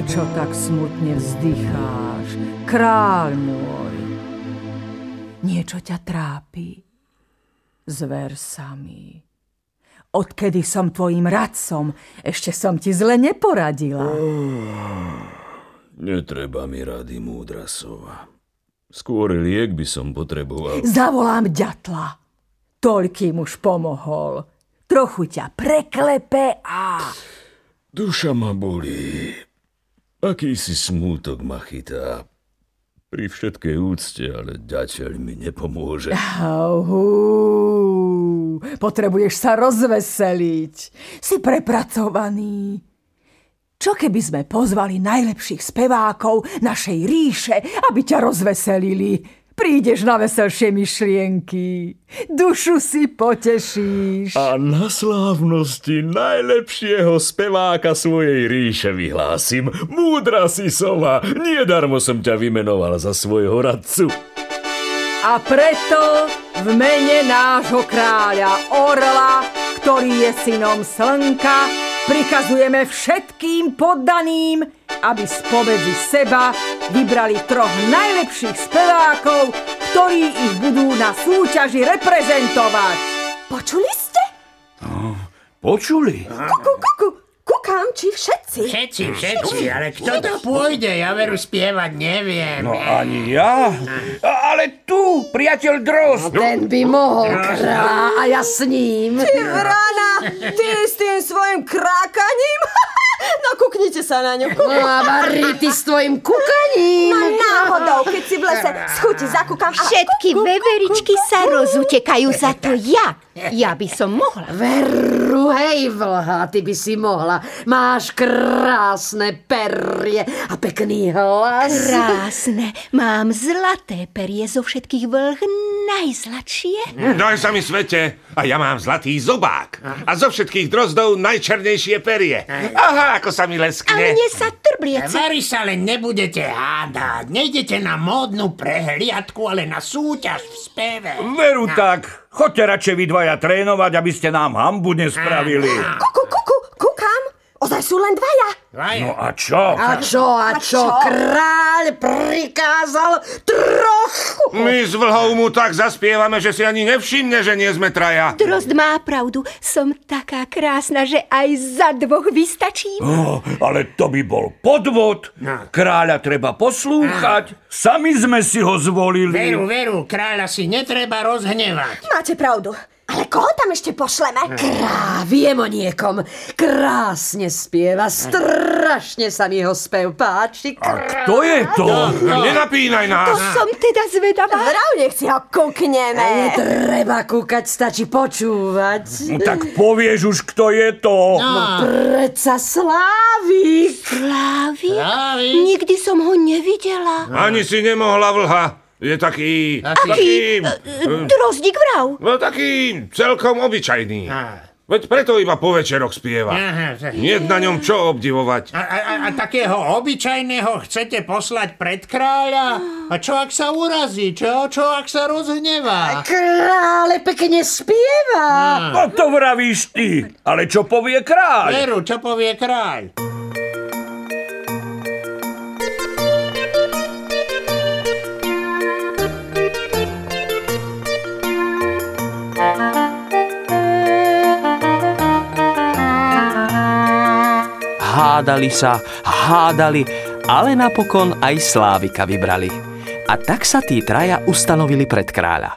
Prečo tak smutne vzdycháš, kráľ môj? Niečo ťa trápi? Zver sa mi. Odkedy som tvojim radcom, ešte som ti zle neporadila. Oh, netreba mi rady, múdra sova. Skôr liek by som potreboval. Zavolám ďatla. Toľkým už pomohol. Trochu ťa preklepe a... Duša ma bolí. Akýsi smútok ma chytá. Pri všetkej úcte, ale ďateľ mi nepomôže. Ahú, potrebuješ sa rozveseliť. Si prepracovaný. Čo keby sme pozvali najlepších spevákov našej ríše, aby ťa rozveselili? Prídeš na veselšie myšlienky. Dušu si potešíš. A na slávnosti najlepšieho speváka svojej ríše vyhlásim. Múdra si sova, niedarmo som ťa vymenoval za svojho radcu. A preto v mene nášho kráľa Orla, ktorý je synom slnka, prikazujeme všetkým poddaným, aby spomedzi seba vybrali troch najlepších spevákov, ktorí ich budú na súťaži reprezentovať. Počuli ste? No, počuli. Kuku, kuku, kukám, či všetci. Všetci, všetci, ale kto to pôjde? Ja veru spievať neviem. No ani ja. Ale tu, priateľ Drozd. No, ten by mohol krá a ja s ním. Ty vrana, ty s tým svojim krákaním? No kuknite sa na ňu. No a Mari, ty s tvojim kukaním. No náhodou, keď si v lese schutí zakúkam. Všetky veveričky sa rozutekajú za to ja. Ja by som mohla. Veru, hej, vlha, ty by si mohla. Máš krásne perie a pekný hlas. Krásne. Mám zlaté perie zo všetkých vlh najzlatšie. Daj sa mi svete. A ja mám zlatý zobák. A zo všetkých drozdov najčernejšie perie. Aha, ako sa mi leskne. A mne sa trbliece. Vary sa len nebudete hádať. Nejdete na módnu prehliadku, ale na súťaž v speve. Veru tak. Choďte radšej vy dvaja trénovať, aby ste nám hambu nespravili. Kuku, kuku. Ozaj sú len dvaja. Dvaja. No a čo? A čo, a čo? Kráľ prikázal trochu. My s vlhou mu tak zaspievame, že si ani nevšimne, že nie sme traja. Drozd má pravdu. Som taká krásna, že aj za dvoch vystačím. Oh, ale to by bol podvod. No. Kráľa treba poslúchať. Sami sme si ho zvolili. Veru, veru, kráľa si netreba rozhnevať. Máte pravdu. Ale koho tam ešte pošleme? Krá, viem o niekom. Krásne spieva, strašne sa mi jeho spev páči. Krá... A kto je to? No, nenapínaj nás. To som teda zvedavá. Vrau, nech si ho kúkneme. Netreba kúkať, stačí počúvať. No, tak povieš už, kto je to. No, no predsa Slávik. Slávik? Slávik? Nikdy som ho nevidela. Ani si nemohla vlha. Je taký... Aký? Taký... Drozdík vrav. No taký celkom obyčajný. Veď preto iba po večeroch spieva. Nie na ňom čo obdivovať. A, a, a takého obyčajného chcete poslať pred kráľa? A čo ak sa urazí? Čo, čo ak sa rozhnevá? Krále pekne spieva. No to vravíš ty. Ale čo povie kráľ? Veru, čo povie kráľ? Hádali sa, hádali, ale napokon aj Slávika vybrali. A tak sa tí traja ustanovili pred kráľa.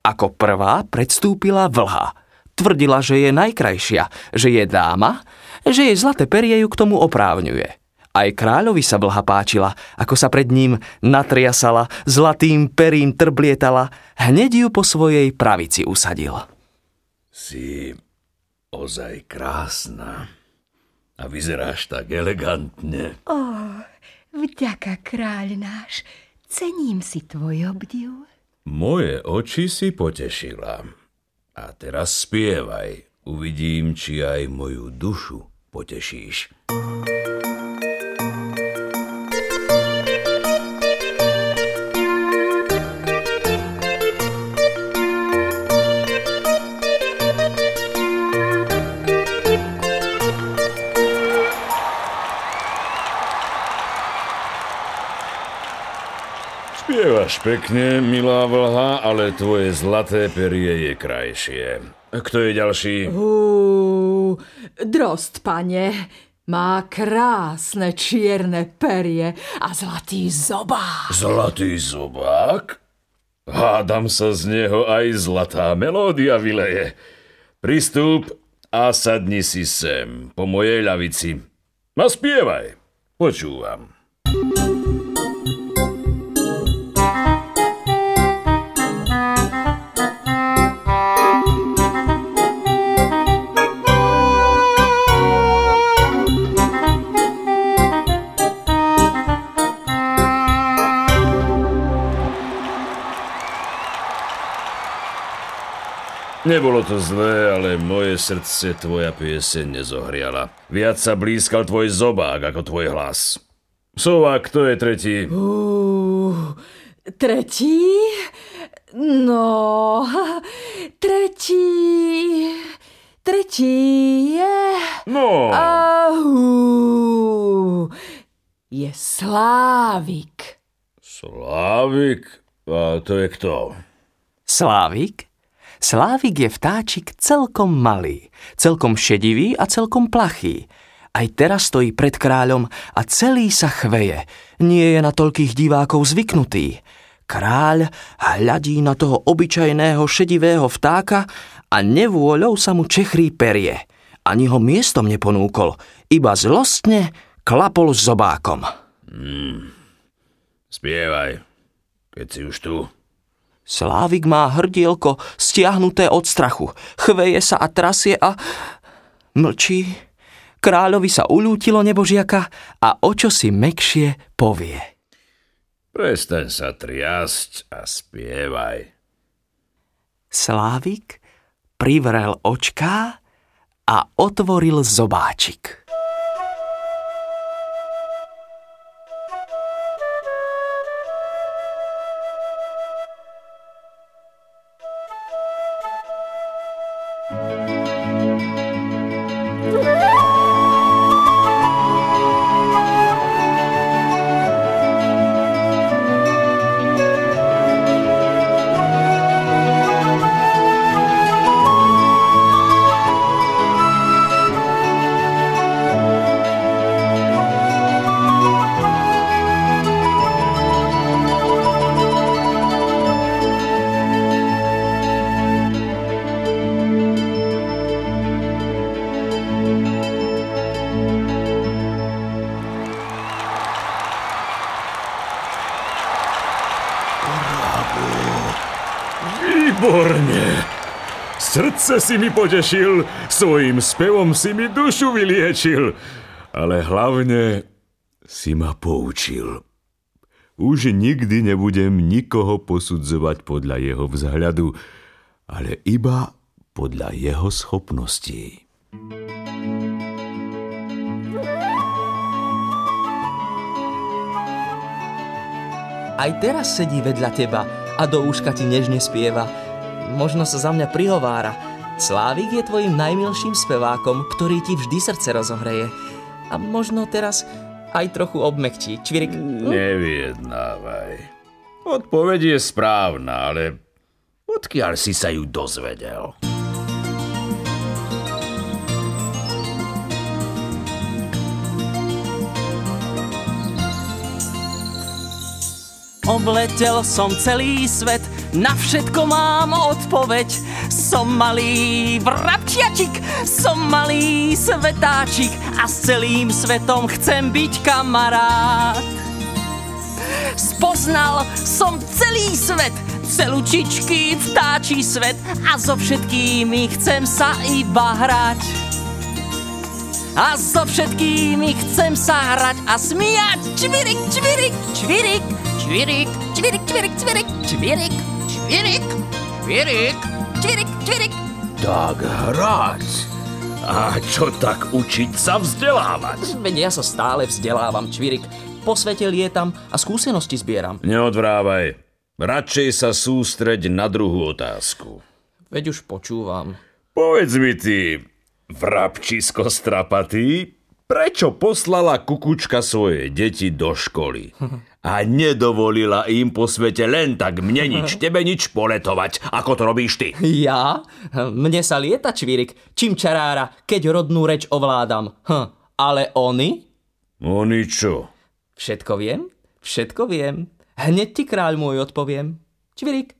Ako prvá predstúpila vlha. Tvrdila, že je najkrajšia, že je dáma, že jej zlaté perie ju k tomu oprávňuje. Aj kráľovi sa vlha páčila, ako sa pred ním natriasala, zlatým perím trblietala, hneď ju po svojej pravici usadil. Si ozaj krásna. A vyzeráš tak elegantne. Ó, oh, vďaka, kráľ náš. Cením si tvoj obdiv. Moje oči si potešila. A teraz spievaj. Uvidím, či aj moju dušu potešíš. Spievaš pekne, milá vlha, ale tvoje zlaté perie je krajšie. Kto je ďalší? Uú, drost, pane, má krásne čierne perie a zlatý zobák. Zlatý zobák? Hádam sa z neho aj zlatá melódia vyleje. Pristúp a sadni si sem, po mojej ľavici. A spievaj, počúvam. Nebolo to zlé, ale moje srdce tvoja pieseň nezohriala. Viac sa blízkal tvoj zobák ako tvoj hlas. Sova, kto je tretí? Uú, tretí? No, tretí... Tretí je... No, Ahú, je Slávik. Slávik? A to je kto? Slávik? Slávik je vtáčik celkom malý, celkom šedivý a celkom plachý. Aj teraz stojí pred kráľom a celý sa chveje. Nie je na toľkých divákov zvyknutý. Kráľ hľadí na toho obyčajného šedivého vtáka a nevôľou sa mu čechrí perie. Ani ho miestom neponúkol, iba zlostne klapol s zobákom. Spievaj, keď si už tu. Slávik má hrdielko stiahnuté od strachu. Chveje sa a trasie a mlčí. Kráľovi sa ulútilo nebožiaka a o čo si mekšie povie. Prestaň sa triasť a spievaj. Slávik privrel očká a otvoril zobáčik. Srdce si mi potešil, svojim spevom si mi dušu vyliečil, ale hlavne si ma poučil. Už nikdy nebudem nikoho posudzovať podľa jeho vzhľadu, ale iba podľa jeho schopností. Aj teraz sedí vedľa teba a do úška ti nežne spieva. Možno sa za mňa prihovára. Slávik je tvojim najmilším spevákom, ktorý ti vždy srdce rozohreje. A možno teraz aj trochu obmekčí. Čvirik. Nevyjednávaj. Odpoveď je správna, ale odkiaľ si sa ju dozvedel? Obletel som celý svet, na všetko mám odpoveď. Som malý vrabčiačik, som malý svetáčik a s celým svetom chcem byť kamarát. Spoznal som celý svet, celučičky vtáčí svet a so všetkými chcem sa iba hrať. A so všetkými chcem sa hrať a smiať. Čvirik, čvirik, čvirik, čvirik, čvirik, čvirik, čvirik, čvirik. čvirik čvirik, čvirik, čvirik. Tak hrať. A čo tak učiť sa vzdelávať? Veď ja sa stále vzdelávam, čvirik. Po svete lietam a skúsenosti zbieram. Neodvrávaj. Radšej sa sústreď na druhú otázku. Veď už počúvam. Povedz mi ty, vrabčisko strapatý, prečo poslala kukučka svoje deti do školy a nedovolila im po svete len tak mne nič, tebe nič poletovať, ako to robíš ty. Ja? Mne sa lieta čvírik, čím čarára, keď rodnú reč ovládam. Hm. Ale oni? Oni čo? Všetko viem, všetko viem. Hneď ti kráľ môj odpoviem. Čvirik.